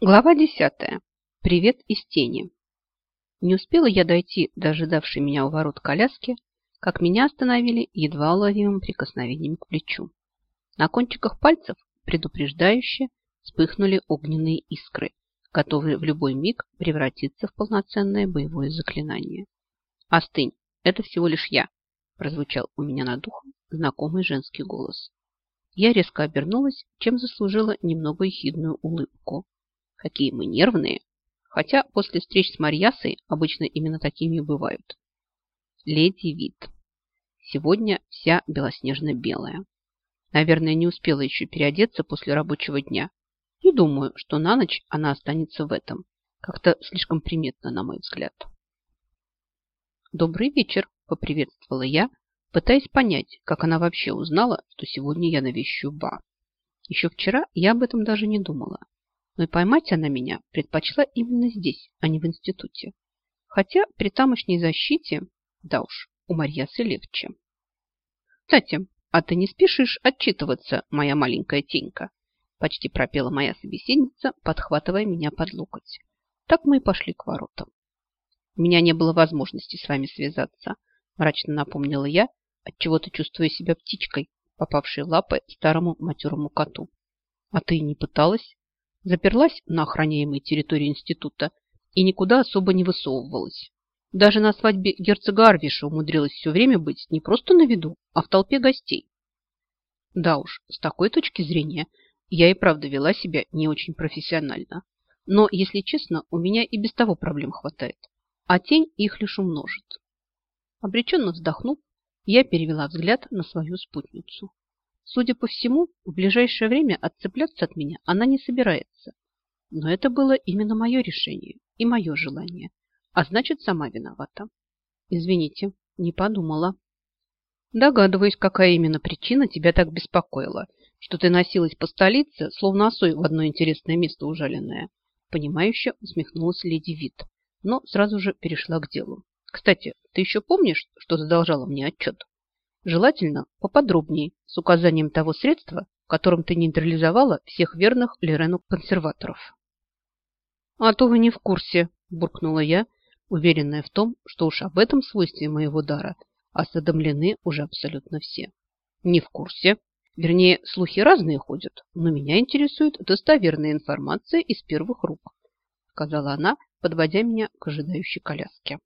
Глава десятая. Привет из тени. Не успела я дойти до ожидавшей меня у ворот коляски, как меня остановили едва уловимым прикосновением к плечу. На кончиках пальцев предупреждающе вспыхнули огненные искры, готовые в любой миг превратиться в полноценное боевое заклинание. «Остынь, это всего лишь я», прозвучал у меня над духом знакомый женский голос. Я резко обернулась, чем заслужила немного ехидную улыбку. Какие мы нервные. Хотя после встреч с Марьясой обычно именно такими и бывают. Леди Вит. Сегодня вся белоснежно-белая. Наверное, не успела еще переодеться после рабочего дня. И думаю, что на ночь она останется в этом. Как-то слишком приметно, на мой взгляд. «Добрый вечер», – поприветствовала я, пытаясь понять, как она вообще узнала, что сегодня я навещу Ба. Еще вчера я об этом даже не думала. Но и поймать она меня предпочла именно здесь, а не в институте. Хотя при тамошней защите, да уж, у Марьясы легче. Кстати, а ты не спешишь отчитываться, моя маленькая тенька? Почти пропела моя собеседница, подхватывая меня под локоть. Так мы и пошли к воротам. У меня не было возможности с вами связаться, мрачно напомнила я, отчего-то чувствуя себя птичкой, попавшей лапы старому матерому коту. А ты не пыталась? Заперлась на охраняемой территории института и никуда особо не высовывалась. Даже на свадьбе герцога Арвиша умудрилась все время быть не просто на виду, а в толпе гостей. Да уж, с такой точки зрения я и правда вела себя не очень профессионально. Но, если честно, у меня и без того проблем хватает, а тень их лишь умножит. Обреченно вздохнув, я перевела взгляд на свою спутницу. Судя по всему, в ближайшее время отцепляться от меня она не собирается. Но это было именно мое решение и мое желание. А значит, сама виновата. Извините, не подумала. Догадываюсь, какая именно причина тебя так беспокоила, что ты носилась по столице, словно осой в одно интересное место ужаленное. Понимающе усмехнулась леди Вит, но сразу же перешла к делу. Кстати, ты еще помнишь, что задолжала мне отчет? Желательно поподробнее, с указанием того средства, которым ты нейтрализовала всех верных Лерену консерваторов. «А то вы не в курсе», – буркнула я, уверенная в том, что уж об этом свойстве моего дара осведомлены уже абсолютно все. «Не в курсе. Вернее, слухи разные ходят, но меня интересует достоверная информация из первых рук», – сказала она, подводя меня к ожидающей коляске.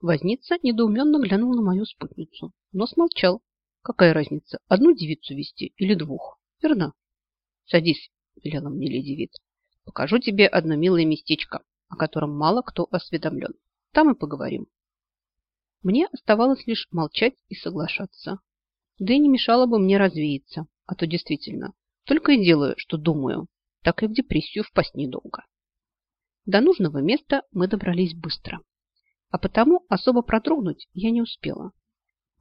Возница недоуменно глянул на мою спутницу, но смолчал. Какая разница, одну девицу вести или двух? Верно? Садись, велела мне леди Вит. Покажу тебе одно милое местечко, о котором мало кто осведомлен. Там и поговорим. Мне оставалось лишь молчать и соглашаться. Да и не мешало бы мне развеяться, а то действительно, только и делаю, что думаю, так и в депрессию впасть недолго. До нужного места мы добрались быстро а потому особо протрогнуть я не успела.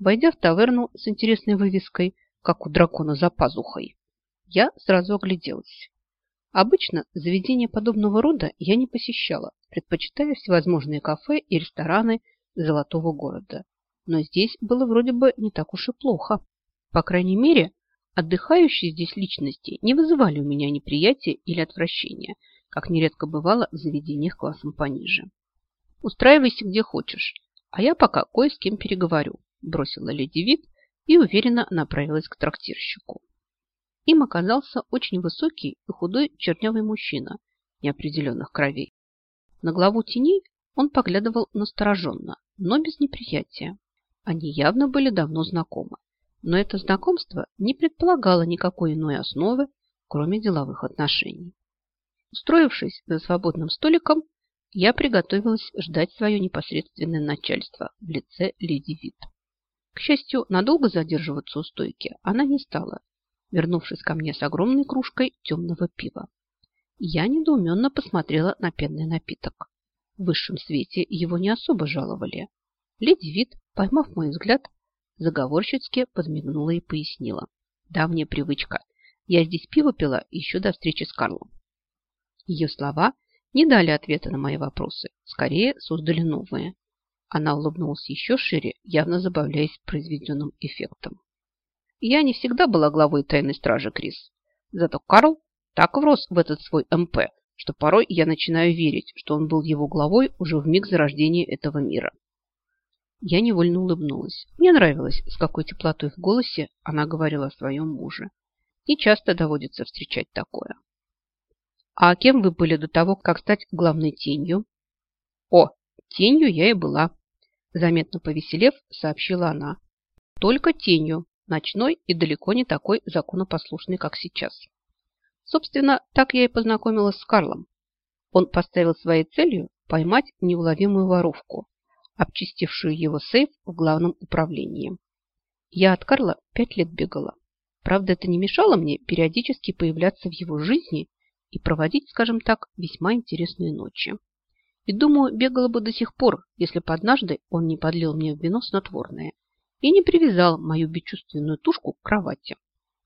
Войдя в таверну с интересной вывеской, как у дракона за пазухой, я сразу огляделась. Обычно заведения подобного рода я не посещала, предпочитая всевозможные кафе и рестораны золотого города. Но здесь было вроде бы не так уж и плохо. По крайней мере, отдыхающие здесь личности не вызывали у меня неприятия или отвращения, как нередко бывало в заведениях классом пониже. Устраивайся где хочешь, а я пока кое с кем переговорю, бросила леди Вит и уверенно направилась к трактирщику. Им оказался очень высокий и худой чернявый мужчина неопределенных кровей. На главу теней он поглядывал настороженно, но без неприятия. Они явно были давно знакомы, но это знакомство не предполагало никакой иной основы, кроме деловых отношений. Устроившись за свободным столиком, я приготовилась ждать свое непосредственное начальство в лице леди Вит. К счастью, надолго задерживаться у стойки она не стала, вернувшись ко мне с огромной кружкой темного пива. Я недоуменно посмотрела на пенный напиток. В высшем свете его не особо жаловали. Леди Вит, поймав мой взгляд, заговорщицки подмигнула и пояснила. Давняя привычка. Я здесь пиво пила еще до встречи с Карлом. Ее слова не дали ответа на мои вопросы, скорее создали новые. Она улыбнулась еще шире, явно забавляясь произведенным эффектом. Я не всегда была главой тайной стражи, Крис. Зато Карл так врос в этот свой МП, что порой я начинаю верить, что он был его главой уже в миг зарождения этого мира. Я невольно улыбнулась. Мне нравилось, с какой теплотой в голосе она говорила о своем муже. И часто доводится встречать такое. А кем вы были до того, как стать главной тенью? О, тенью я и была. Заметно повеселев, сообщила она. Только тенью, ночной и далеко не такой законопослушный, как сейчас. Собственно, так я и познакомилась с Карлом. Он поставил своей целью поймать неуловимую воровку, обчистившую его сейф в главном управлении. Я от Карла пять лет бегала. Правда, это не мешало мне периодически появляться в его жизни и проводить, скажем так, весьма интересные ночи. И думаю, бегала бы до сих пор, если бы однажды он не подлил мне в вино снотворное и не привязал мою бесчувственную тушку к кровати.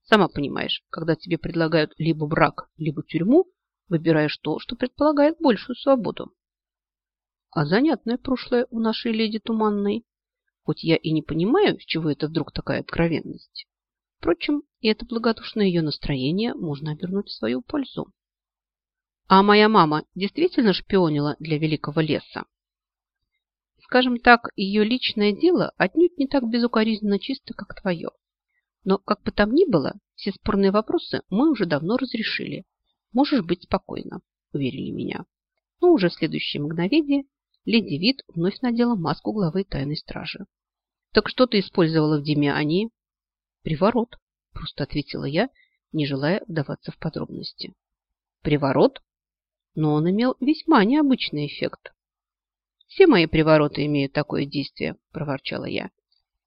Сама понимаешь, когда тебе предлагают либо брак, либо тюрьму, выбираешь то, что предполагает большую свободу. А занятное прошлое у нашей леди Туманной. Хоть я и не понимаю, с чего это вдруг такая откровенность. Впрочем, и это благодушное ее настроение можно обернуть в свою пользу. А моя мама действительно шпионила для великого леса? Скажем так, ее личное дело отнюдь не так безукоризненно чисто, как твое. Но, как бы там ни было, все спорные вопросы мы уже давно разрешили. Можешь быть спокойна, уверили меня. Но уже в следующее мгновение леди Вит вновь надела маску главы тайной стражи. Так что ты использовала в Демиании? Приворот, просто ответила я, не желая вдаваться в подробности. Приворот? Но он имел весьма необычный эффект. Все мои привороты имеют такое действие, проворчала я.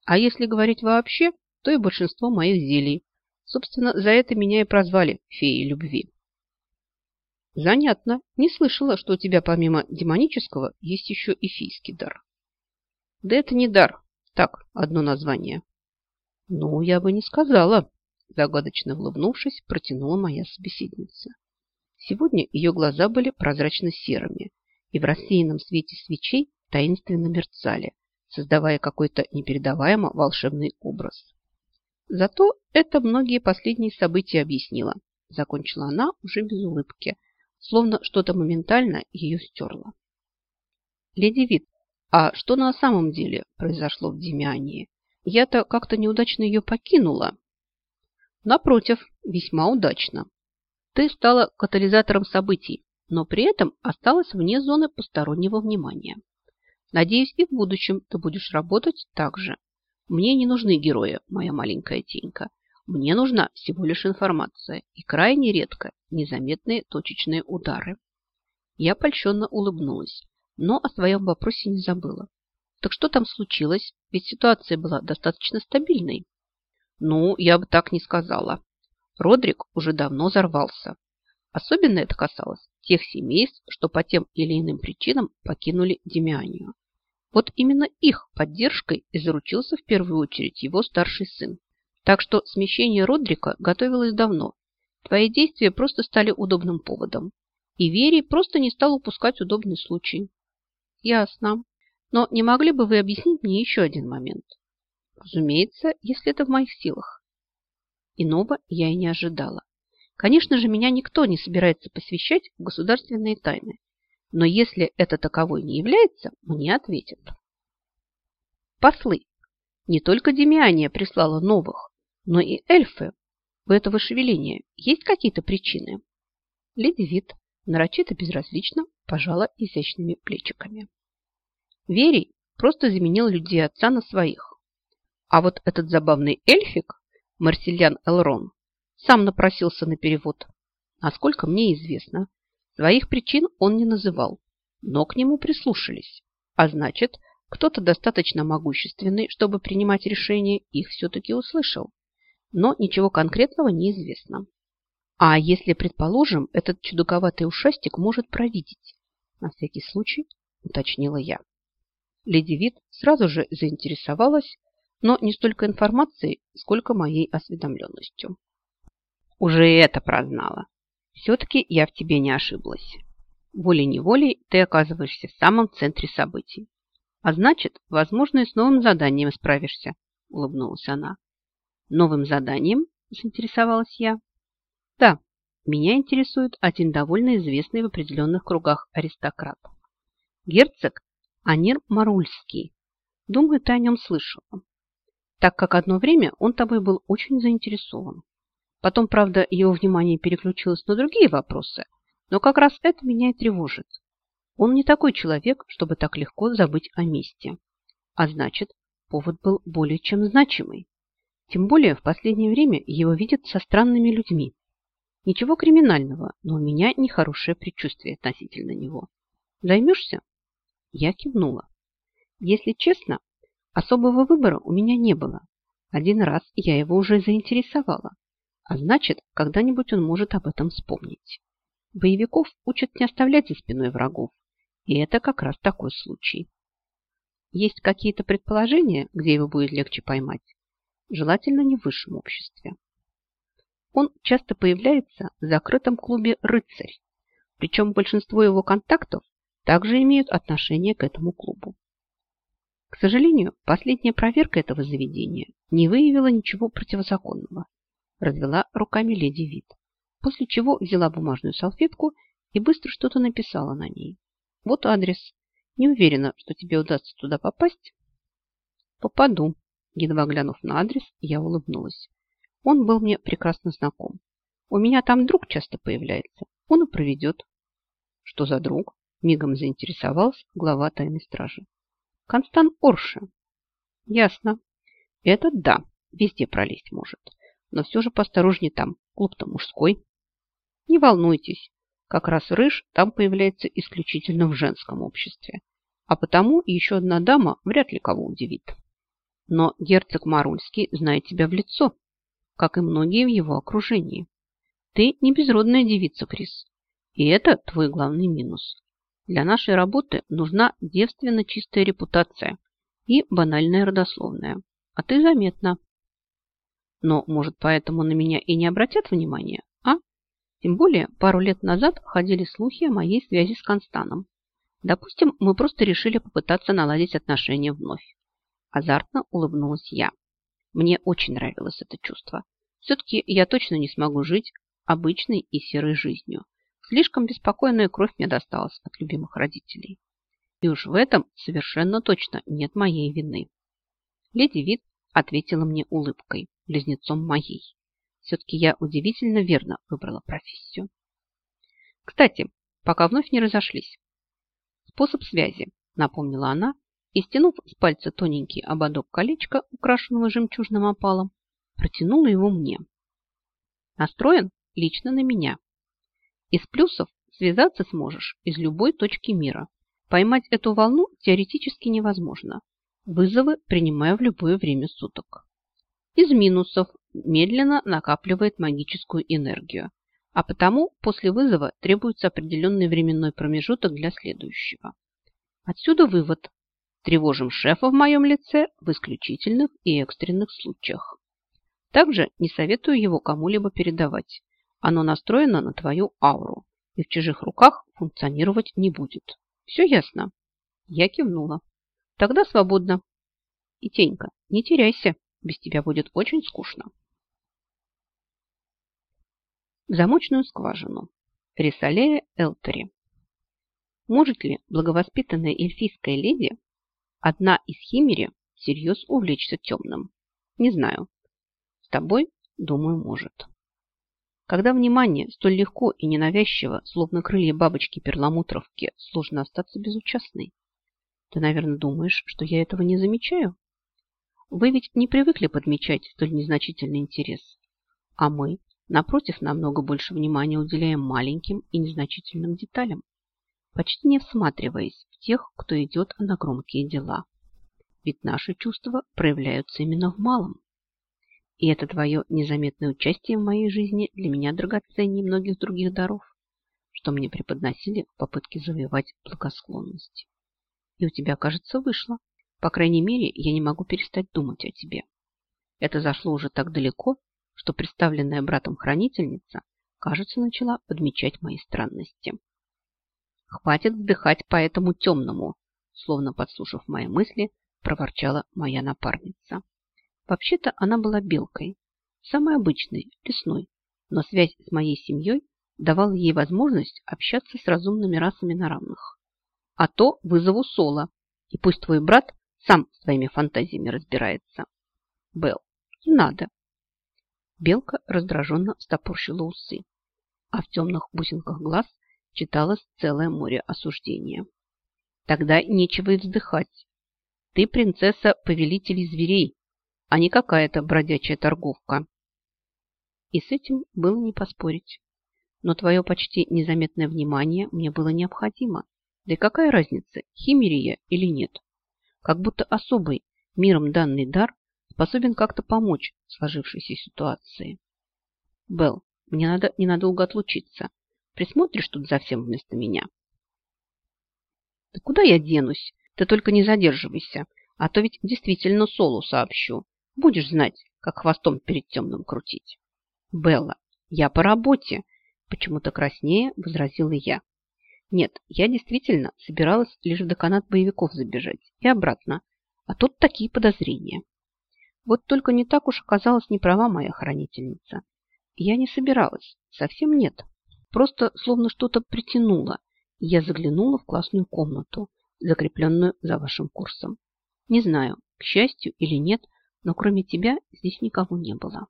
А если говорить вообще, то и большинство моих зелий. Собственно, за это меня и прозвали феей любви. Занятно. Не слышала, что у тебя помимо демонического есть еще и фийский дар. Да это не дар. Так, одно название. Ну, я бы не сказала. Загадочно улыбнувшись, протянула моя собеседница. Сегодня ее глаза были прозрачно-серыми и в рассеянном свете свечей таинственно мерцали, создавая какой-то непередаваемо волшебный образ. Зато это многие последние события объяснила. Закончила она уже без улыбки, словно что-то моментально ее стерло. Леди Вит, а что на самом деле произошло в Демиании? Я-то как-то неудачно ее покинула. Напротив, весьма удачно. Ты стала катализатором событий, но при этом осталась вне зоны постороннего внимания. Надеюсь, и в будущем ты будешь работать так же. Мне не нужны герои, моя маленькая тенька. Мне нужна всего лишь информация и крайне редко незаметные точечные удары. Я польщенно улыбнулась, но о своем вопросе не забыла. Так что там случилось? Ведь ситуация была достаточно стабильной. Ну, я бы так не сказала. Родрик уже давно взорвался. Особенно это касалось тех семейств, что по тем или иным причинам покинули Демианию. Вот именно их поддержкой и заручился в первую очередь его старший сын. Так что смещение Родрика готовилось давно. Твои действия просто стали удобным поводом. И Верий просто не стал упускать удобный случай. Ясно. Но не могли бы вы объяснить мне еще один момент? Разумеется, если это в моих силах. Иного я и не ожидала. Конечно же, меня никто не собирается посвящать в государственные тайны. Но если это таковой не является, мне ответят. Послы. Не только Демиания прислала новых, но и эльфы. У этого шевеления есть какие-то причины? Леди Вит нарочито безразлично пожала изящными плечиками. Верий просто заменил людей отца на своих. А вот этот забавный эльфик, Марсельян Элрон, сам напросился на перевод. Насколько мне известно, Своих причин он не называл, но к нему прислушались. А значит, кто-то достаточно могущественный, чтобы принимать решения, их все-таки услышал. Но ничего конкретного неизвестно. А если, предположим, этот чудаковатый ушастик может провидеть? На всякий случай уточнила я. Леди Вит сразу же заинтересовалась, но не столько информацией, сколько моей осведомленностью. Уже это прознала. Все-таки я в тебе не ошиблась. Волей-неволей ты оказываешься в самом центре событий. А значит, возможно, и с новым заданием справишься, улыбнулась она. Новым заданием? Заинтересовалась я. Да, меня интересует один довольно известный в определенных кругах аристократ. Герцог Анир Марульский. Думаю, ты о нем слышала. Так как одно время он тобой был очень заинтересован. Потом, правда, его внимание переключилось на другие вопросы, но как раз это меня и тревожит. Он не такой человек, чтобы так легко забыть о месте. А значит, повод был более чем значимый. Тем более в последнее время его видят со странными людьми. Ничего криминального, но у меня нехорошее предчувствие относительно него. Займешься? Я кивнула. Если честно, особого выбора у меня не было. Один раз я его уже заинтересовала. А значит, когда-нибудь он может об этом вспомнить. Боевиков учат не оставлять за спиной врагов. И это как раз такой случай. Есть какие-то предположения, где его будет легче поймать? желательно не в высшем обществе. Он часто появляется в закрытом клубе «Рыцарь», причем большинство его контактов также имеют отношение к этому клубу. К сожалению, последняя проверка этого заведения не выявила ничего противозаконного, развела руками леди Вит, после чего взяла бумажную салфетку и быстро что-то написала на ней. Вот адрес. Не уверена, что тебе удастся туда попасть. Попаду, Едва глянув на адрес, я улыбнулась. Он был мне прекрасно знаком. У меня там друг часто появляется. Он и проведет. Что за друг? Мигом заинтересовался глава тайной стражи. Констан Орше. Ясно. Этот да, везде пролезть может. Но все же поосторожнее там. Клуб-то мужской. Не волнуйтесь. Как раз Рыж там появляется исключительно в женском обществе. А потому еще одна дама вряд ли кого удивит. Но герцог Марульский знает тебя в лицо, как и многие в его окружении. Ты не безродная девица, Крис. И это твой главный минус. Для нашей работы нужна девственно чистая репутация и банальная родословная. А ты заметна. Но, может, поэтому на меня и не обратят внимания, а? Тем более, пару лет назад ходили слухи о моей связи с Констаном. Допустим, мы просто решили попытаться наладить отношения вновь. Азартно улыбнулась я. Мне очень нравилось это чувство. Все-таки я точно не смогу жить обычной и серой жизнью. Слишком беспокойная кровь мне досталась от любимых родителей. И уж в этом совершенно точно нет моей вины. Леди Вит ответила мне улыбкой, близнецом моей. Все-таки я удивительно верно выбрала профессию. Кстати, пока вновь не разошлись. Способ связи, напомнила она, и, стянув с пальца тоненький ободок колечка, украшенного жемчужным опалом, протянула его мне. Настроен лично на меня. Из плюсов связаться сможешь из любой точки мира. Поймать эту волну теоретически невозможно. Вызовы принимаю в любое время суток. Из минусов медленно накапливает магическую энергию, а потому после вызова требуется определенный временной промежуток для следующего. Отсюда вывод. Тревожим шефа в моем лице в исключительных и экстренных случаях. Также не советую его кому-либо передавать. Оно настроено на твою ауру и в чужих руках функционировать не будет. Все ясно? Я кивнула. Тогда свободно. И, Тенька, не теряйся, без тебя будет очень скучно. Замочную скважину. Рисалея Элтери. Может ли благовоспитанная эльфийская леди одна из химери всерьез увлечься темным? Не знаю. С тобой, думаю, может. Когда внимание столь легко и ненавязчиво, словно крылья бабочки-перламутровки, сложно остаться безучастной. Ты, наверное, думаешь, что я этого не замечаю? Вы ведь не привыкли подмечать столь незначительный интерес. А мы, напротив, намного больше внимания уделяем маленьким и незначительным деталям почти не всматриваясь в тех, кто идет на громкие дела. Ведь наши чувства проявляются именно в малом. И это твое незаметное участие в моей жизни для меня драгоценнее многих других даров, что мне преподносили в попытке завоевать благосклонность. И у тебя, кажется, вышло. По крайней мере, я не могу перестать думать о тебе. Это зашло уже так далеко, что представленная братом хранительница, кажется, начала подмечать мои странности. Хватит вздыхать по этому темному, словно подслушав мои мысли, проворчала моя напарница. Вообще-то она была белкой, самой обычной, лесной, но связь с моей семьей давало ей возможность общаться с разумными расами на равных. А то вызову Соло, и пусть твой брат сам своими фантазиями разбирается. Белл, не надо. Белка раздраженно стопорщила усы, а в темных бусинках глаз читалось целое море осуждения. Тогда нечего и вздыхать. Ты принцесса повелителей зверей, а не какая-то бродячая торговка. И с этим было не поспорить. Но твое почти незаметное внимание мне было необходимо. Да и какая разница, химерия или нет? Как будто особый, миром данный дар способен как-то помочь в сложившейся ситуации. Белл, мне надо ненадолго отлучиться. Присмотришь тут за всем вместо меня? Да куда я денусь? Ты только не задерживайся, а то ведь действительно Солу сообщу. Будешь знать, как хвостом перед темным крутить. Белла, я по работе, почему-то краснее возразила я. Нет, я действительно собиралась лишь в деканат боевиков забежать и обратно, а тут такие подозрения. Вот только не так уж оказалась не права моя хранительница. Я не собиралась, совсем нет. Просто словно что-то притянуло, я заглянула в классную комнату, закрепленную за вашим курсом. Не знаю, к счастью или нет, но кроме тебя здесь никого не было.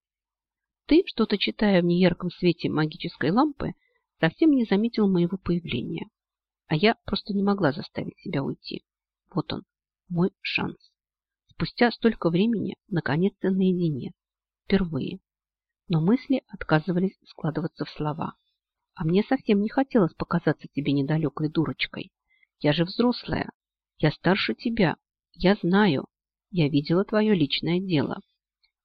Ты, что-то читая в неярком свете магической лампы, совсем не заметил моего появления. А я просто не могла заставить себя уйти. Вот он, мой шанс. Спустя столько времени, наконец-то наедине. Впервые. Но мысли отказывались складываться в слова. А мне совсем не хотелось показаться тебе недалекой дурочкой. Я же взрослая. Я старше тебя. Я знаю. Я видела твое личное дело.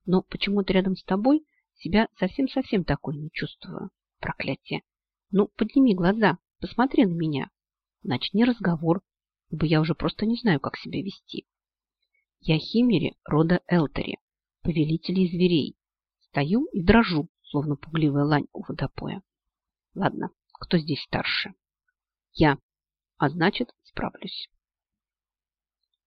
Но почему-то рядом с тобой себя совсем-совсем такой не чувствую. Проклятие. Ну, подними глаза, посмотри на меня. Начни разговор, ибо я уже просто не знаю, как себя вести. Я химери рода Элтери, повелителей зверей. Стою и дрожу, словно пугливая лань у водопоя. Ладно, кто здесь старше? Я, а значит, справлюсь.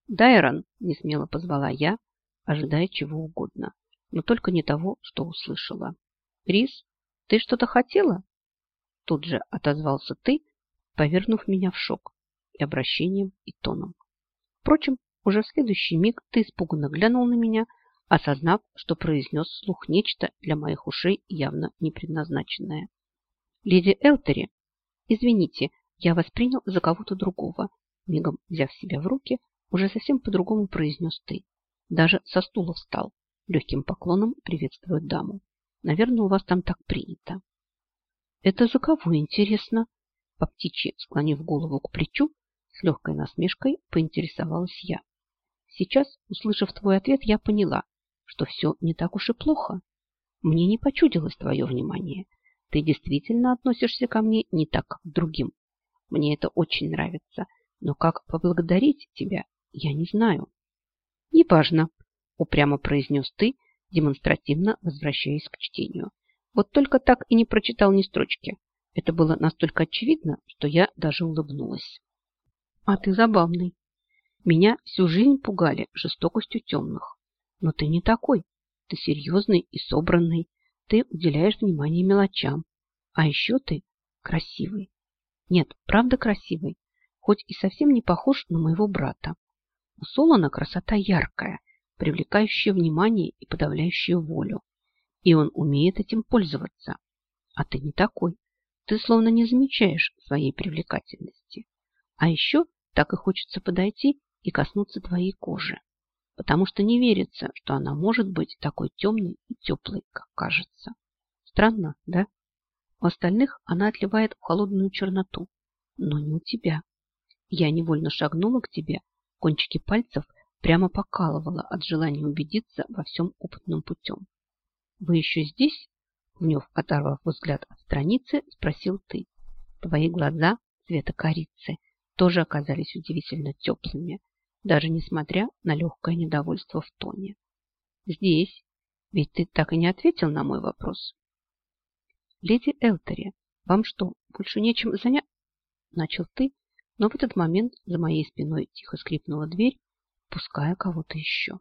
Дайрон, несмело позвала я, ожидая чего угодно, но только не того, что услышала. Рис, ты что-то хотела? Тут же отозвался ты, повернув меня в шок и обращением, и тоном. Впрочем, уже в следующий миг ты испуганно глянул на меня, осознав, что произнес вслух нечто для моих ушей явно не предназначенное. Леди Элтери, извините, я вас принял за кого-то другого. Мигом взяв себя в руки, уже совсем по-другому произнес ты. Даже со стула встал, легким поклоном приветствует даму. Наверное, у вас там так принято. Это за кого, интересно? По птичьи, склонив голову к плечу, с легкой насмешкой поинтересовалась я. Сейчас, услышав твой ответ, я поняла, что все не так уж и плохо. Мне не почудилось твое внимание. Ты действительно относишься ко мне не так, как к другим. Мне это очень нравится, но как поблагодарить тебя, я не знаю. Неважно, упрямо произнес ты, демонстративно возвращаясь к чтению. Вот только так и не прочитал ни строчки. Это было настолько очевидно, что я даже улыбнулась. А ты забавный. Меня всю жизнь пугали жестокостью темных. Но ты не такой. Ты серьезный и собранный. Ты уделяешь внимание мелочам. А еще ты красивый. Нет, правда красивый. Хоть и совсем не похож на моего брата. У Солона красота яркая, привлекающая внимание и подавляющая волю. И он умеет этим пользоваться. А ты не такой. Ты словно не замечаешь своей привлекательности. А еще так и хочется подойти и коснуться твоей кожи. Потому что не верится, что она может быть такой темной и теплой, как кажется. Странно, да? У остальных она отливает в холодную черноту, но не у тебя. Я невольно шагнула к тебе, кончики пальцев прямо покалывала от желания убедиться во всем опытным путем. «Вы еще здесь?» Вновь оторвав взгляд от страницы, спросил ты. Твои глаза цвета корицы тоже оказались удивительно теплыми, даже несмотря на легкое недовольство в тоне. «Здесь. Ведь ты так и не ответил на мой вопрос». «Леди Элтери, вам что, больше нечем занять?» Начал ты, но в этот момент за моей спиной тихо скрипнула дверь, пуская кого-то еще.